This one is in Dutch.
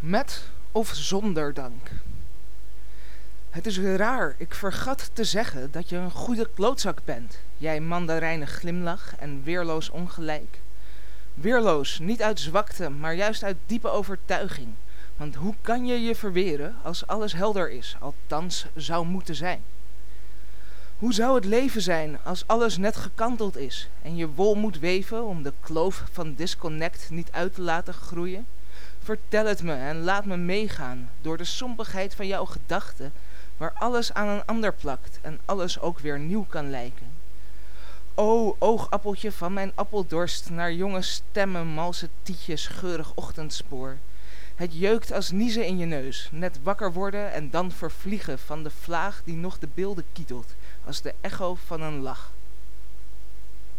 Met of zonder dank. Het is raar, ik vergat te zeggen dat je een goede klootzak bent. Jij mandarijne glimlach en weerloos ongelijk. Weerloos, niet uit zwakte, maar juist uit diepe overtuiging. Want hoe kan je je verweren als alles helder is, althans zou moeten zijn? Hoe zou het leven zijn als alles net gekanteld is en je wol moet weven om de kloof van disconnect niet uit te laten groeien? Vertel het me en laat me meegaan door de sompigheid van jouw gedachten, waar alles aan een ander plakt en alles ook weer nieuw kan lijken. O, oogappeltje van mijn appeldorst, naar jonge stemmen, malse tietjes, geurig ochtendspoor. Het jeukt als niezen in je neus, net wakker worden en dan vervliegen van de vlaag die nog de beelden kietelt, als de echo van een lach.